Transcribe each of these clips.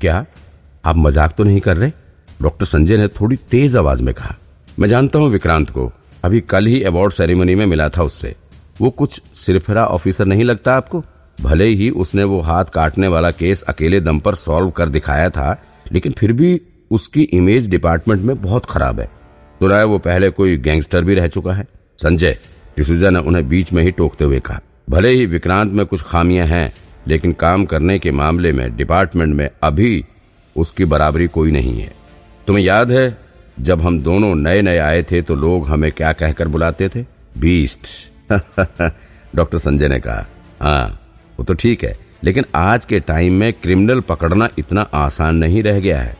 क्या? आप मज़ाक तो नहीं कर रहे? डॉक्टर संजय ने थोड़ी तेज आवाज़ में कहा, मैं जानता हूँ विक्रांत को। अभी कल ही अवार्ड सेरेमनी में मिला था उससे। वो कुछ सिरफरा ऑफिसर नहीं लगता आपको? भले ही उसने वो हाथ काटने वाला केस अकेले दम पर सॉल्व कर दिखाया था, लेकिन फिर भी उसकी इमेज डिपार्टमेंट में बहुत खराब है। सुना है वो पहले कोई गैंगस्टर भी रह चुका है? संजय, डिसूजा ने उन्हें बीच में ही टोकते हुए कहा, भले ही विक्रांत में कुछ खामियाँ हैं लेकिन काम करने के मामले में डिपार्टमेंट में अभी उसकी बराबरी कोई नहीं है। तुम्हें याद है, जब हम दोनों नए नए आए थे तो लोग हमें क्या कहकर बुलाते थे? बीस्ट डॉक्टर संजय ने कहा हाँ वो तो ठीक है, लेकिन आज के टाइम में क्रिमिनल पकड़ना इतना आसान नहीं रह गया है।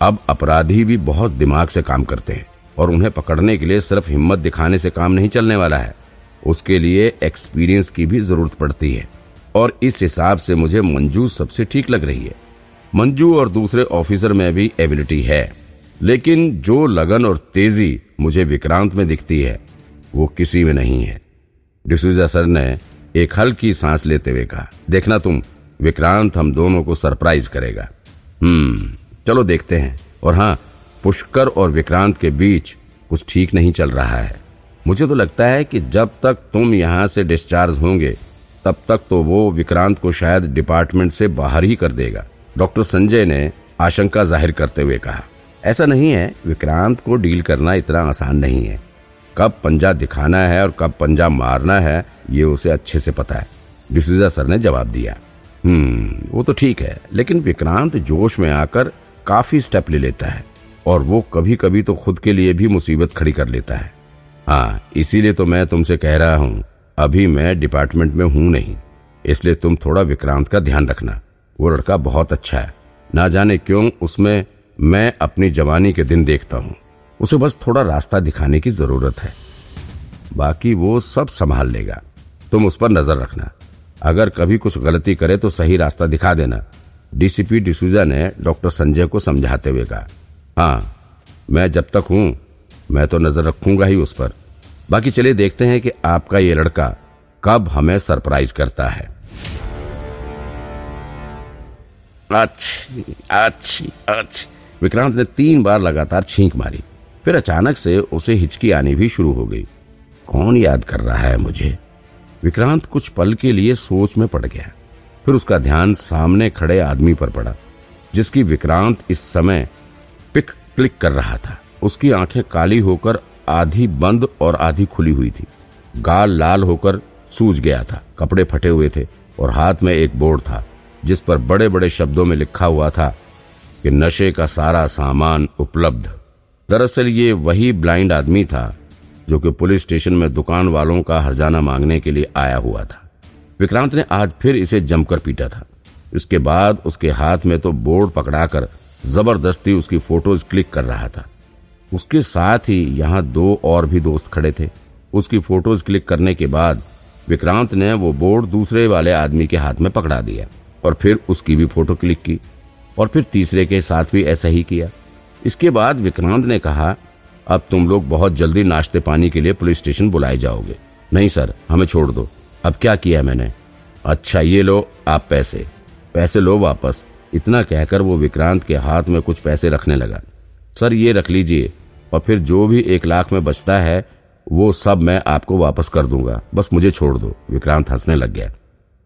अब अपराधी भी बहुत दिमाग से काम करते हैं और उन्हें पकड़ने के लिए सिर्फ़ हिम्मत दिखाने से काम नहीं चलने वाला है। उसके लिए एक्सपीरियंस की भी ज़रूरत पड़ती है। और इस हिसाब से मुझे मंजू सबसे ठीक लग रही है। मंजू और दूसरे ऑफिसर में भी एबिलिटी है, लेकिन जो लगन और तेज़ी मुझे विक्रांत में दिखती है, वो किसी में नहीं है। डिसूजा सर ने एक हल्की सांस लेते हुए कहा, देखना तुम, विक्रांत हम दोनों को सरप्राइज़ करेगा। हम्म चलो देखते हैं। और हाँ पुष्कर और विक्रांत के बीच कुछ ठीक नहीं चल रहा है। मुझे तो लगता है कि जब तक तुम यहाँ से डिस्चार्ज होंगे तब तक तो वो विक्रांत को शायद डिपार्टमेंट से बाहर ही कर देगा। डॉक्टर संजय ने आशंका ज़ाहिर करते हुए कहा, ऐसा नहीं है, विक्रांत को डील करना इतना आसान नहीं है। कब पंजा दिखाना है और कब पंजा मारना है, ये उसे अच्छे से पता है। डिसूजा सर ने जवाब दिया हम्म वो तो ठीक है, लेकिन विक्रांत जोश में आकर काफ़ी स्टेप ले लेता है और वो कभी कभी तो खुद के लिए भी मुसीबत खड़ी कर लेता है। हाँ इसीलिए तो मैं तुमसे कह रहा हूँ अभी मैं डिपार्टमेंट में हूँ नहीं, इसलिए तुम थोड़ा विक्रांत का ध्यान रखना। वो लड़का बहुत अच्छा है। ना जाने क्यों उसमें मैं अपनी जवानी के दिन देखता हूँ। उसे बस थोड़ा रास्ता दिखाने की ज़रूरत है। बाकी वो सब संभाल लेगा। तुम उस पर नज़र रखना। अगर कभी कुछ गलती करे तो सही रास्ता दिखा देना। डीसीपी डिसूजा ने डॉक्टर संजय को समझाते हुए कहा हाँ मैं जब तक हूँ, मैं तो नज़र रखूँगा ही उस पर। बाकी चलिए देखते हैं कि आपका ये लड़का कब हमें सरप्राइज़ करता है। अच्छी अच्छी अच्छी। विक्रांत ने तीन बार लगातार छींक मारी फिर अचानक से उसे हिचकी आनी भी शुरू हो गई। कौन याद कर रहा है मुझे? विक्रांत कुछ पल के लिए सोच में पड़ गया फिर उसका ध्यान सामने खड़े आदमी पर पड़ा जिसकी विक्रांत इस समय पिक क्लिक कर रहा था। उसकी आँखें काली होकर आधी बंद और आधी खुली हुई थी। गाल लाल होकर सूज गया था। कपड़े फटे हुए थे और हाथ में एक बोर्ड था, जिस पर बड़े बड़े शब्दों में लिखा हुआ था कि नशे का सारा सामान उपलब्ध। दरअसल ये वही ब्लाइंड आदमी था, जो कि पुलिस स्टेशन में दुकान वालों का हरजाना मांगने के लिए आया हुआ था। विक्रांत ने आज फिर इसे जमकर पीटा था। इसके बाद उसके हाथ में तो बोर्ड पकड़ाकर ज़बरदस्ती उसकी फ़ोटोज़ क्लिक कर रहा था। उसके साथ ही यहाँ दो और भी दोस्त खड़े थे। उसकी फ़ोटोज़ क्लिक करने के बाद विक्रांत ने वो बोर्ड दूसरे वाले आदमी के हाथ में पकड़ा दिया और फिर उसकी भी फ़ोटो क्लिक की और फिर तीसरे के साथ भी ऐसा ही किया। इसके बाद विक्रांत ने कहा, अब तुम लोग बहुत जल्दी नाश्ते पानी के लिए पुलिस स्टेशन बुलाए जाओगे। नहीं सर, हमें छोड़ दो। अब क्या किया मैंने? अच्छा ये लो आप पैसे। पैसे लो वापस। इतना कहकर वो विक्रांत के हाथ में कुछ पैसे रखने लगा। सर, ये रख लीजिए। और फिर जो भी एक लाख में बचता है, वो सब मैं आपको वापस कर दूँगा। बस मुझे छोड़ दो। विक्रांत हंसने लग गया।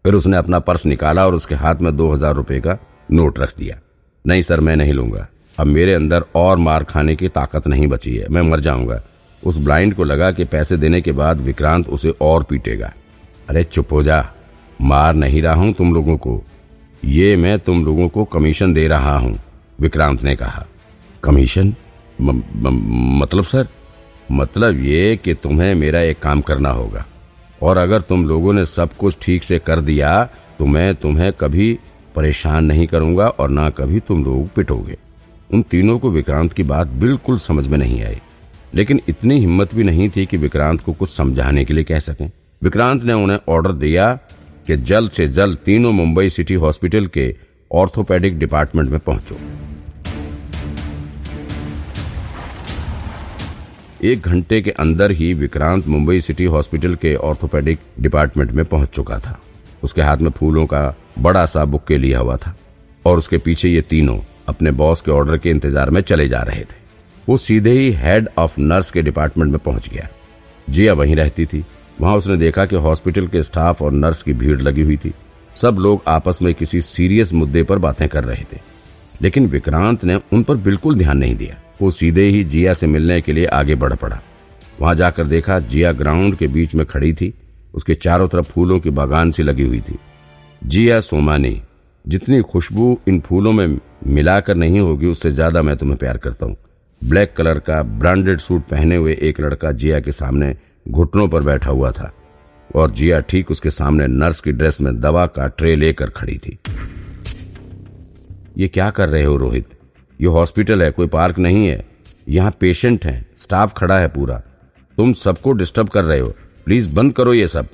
फिर उसने अपना पर्स निकाला और उसके हाथ में दो हज़ार रुपए का नोट रख दिया। नहीं सर, मैं नहीं लूँगा। अब मेरे अंदर और मार खाने की ताकत नहीं बची है। मैं मर जाऊँगा। उस ब्लाइंड को लगा कि पैसे देने के बाद विक्रांत उसे और पीटेगा। अरे चुप हो जा। मार नहीं रहा हूँ तुम लोगों को। ये मैं तुम लोगों को कमीशन दे रहा हूँ, विक्रांत ने कहा। कमीशन? मतलब सर मतलब ये कि तुम्हें मेरा एक काम करना होगा। और अगर तुम लोगों ने सब कुछ ठीक से कर दिया तो मैं तुम्हें कभी परेशान नहीं करूँगा और ना कभी तुम लोग पिटोगे। उन तीनों को विक्रांत की बात बिल्कुल समझ में नहीं आई। लेकिन इतनी हिम्मत भी नहीं थी कि विक्रांत को कुछ समझाने के लिए कह सकें। विक्रांत ने उन्हें ऑर्डर दिया कि जल्द से जल्द तीनों मुंबई सिटी हॉस्पिटल के ऑर्थोपेडिक डिपार्टमेंट में पहुंचो। एक घंटे के अंदर ही विक्रांत मुंबई सिटी हॉस्पिटल के ऑर्थोपेडिक डिपार्टमेंट में पहुँच चुका था। उसके हाथ में फूलों का बड़ा सा बुक्के लिया हुआ था और उसके पीछे ये तीनों अपने बॉस के ऑर्डर के इंतज़ार में चले जा रहे थे। वो सीधे ही हेड ऑफ़ नर्स के डिपार्टमेंट में पहुँच गया। जिया वहीं रहती थी। वहाँ उसने देखा कि हॉस्पिटल के स्टाफ और नर्स की भीड़ लगी हुई थी। सब लोग आपस में किसी सीरियस मुद्दे पर बातें कर रहे थे। लेकिन विक्रांत ने उन पर बिल्कुल ध्यान नहीं दिया। वो सीधे ही जिया से मिलने के लिए आगे बढ़ पड़ा। वहाँ जाकर देखा जिया ग्राउंड के बीच में खड़ी थी। उसके चारों तरफ़ फूलों की बागान सी लगी हुई थी। जिया सोमानी जितनी खुशबू इन फूलों में मिलाकर नहीं होगी, उससे ज़्यादा मैं तुम्हें प्यार करता हूँ। ब्लैक कलर का ब्रांडेड सूट पहने हुए एक लड़का जिया के सामने घुटनों पर बैठा हुआ था और जिया ठीक उसके सामने नर्स की ड्रेस में दवा का ट्रे लेकर खड़ी थी। ये क्या कर रहे हो रोहित? ये हॉस्पिटल है, कोई पार्क नहीं है। यहाँ पेशेंट है, स्टाफ खड़ा है पूरा। तुम सबको डिस्टर्ब कर रहे हो। प्लीज़ बंद करो ये सब।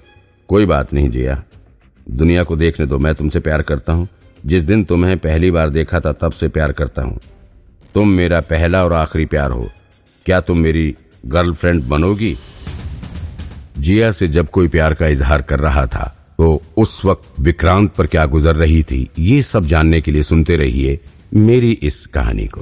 कोई बात नहीं जिया। दुनिया को देखने दो, मैं तुमसे प्यार करता हूँ। जिस दिन तुम्हें पहली बार देखा था, तब से प्यार करता हूँ। तुम मेरा पहला और आखिरी प्यार हो। क्या तुम मेरी गर्लफ्रेंड बनोगी? जिया से जब कोई प्यार का इजहार कर रहा था तो उस वक्त विक्रांत पर क्या गुजर रही थी, ये सब जानने के लिए सुनते रहिए। मेरी इस कहानी को।